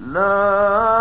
لا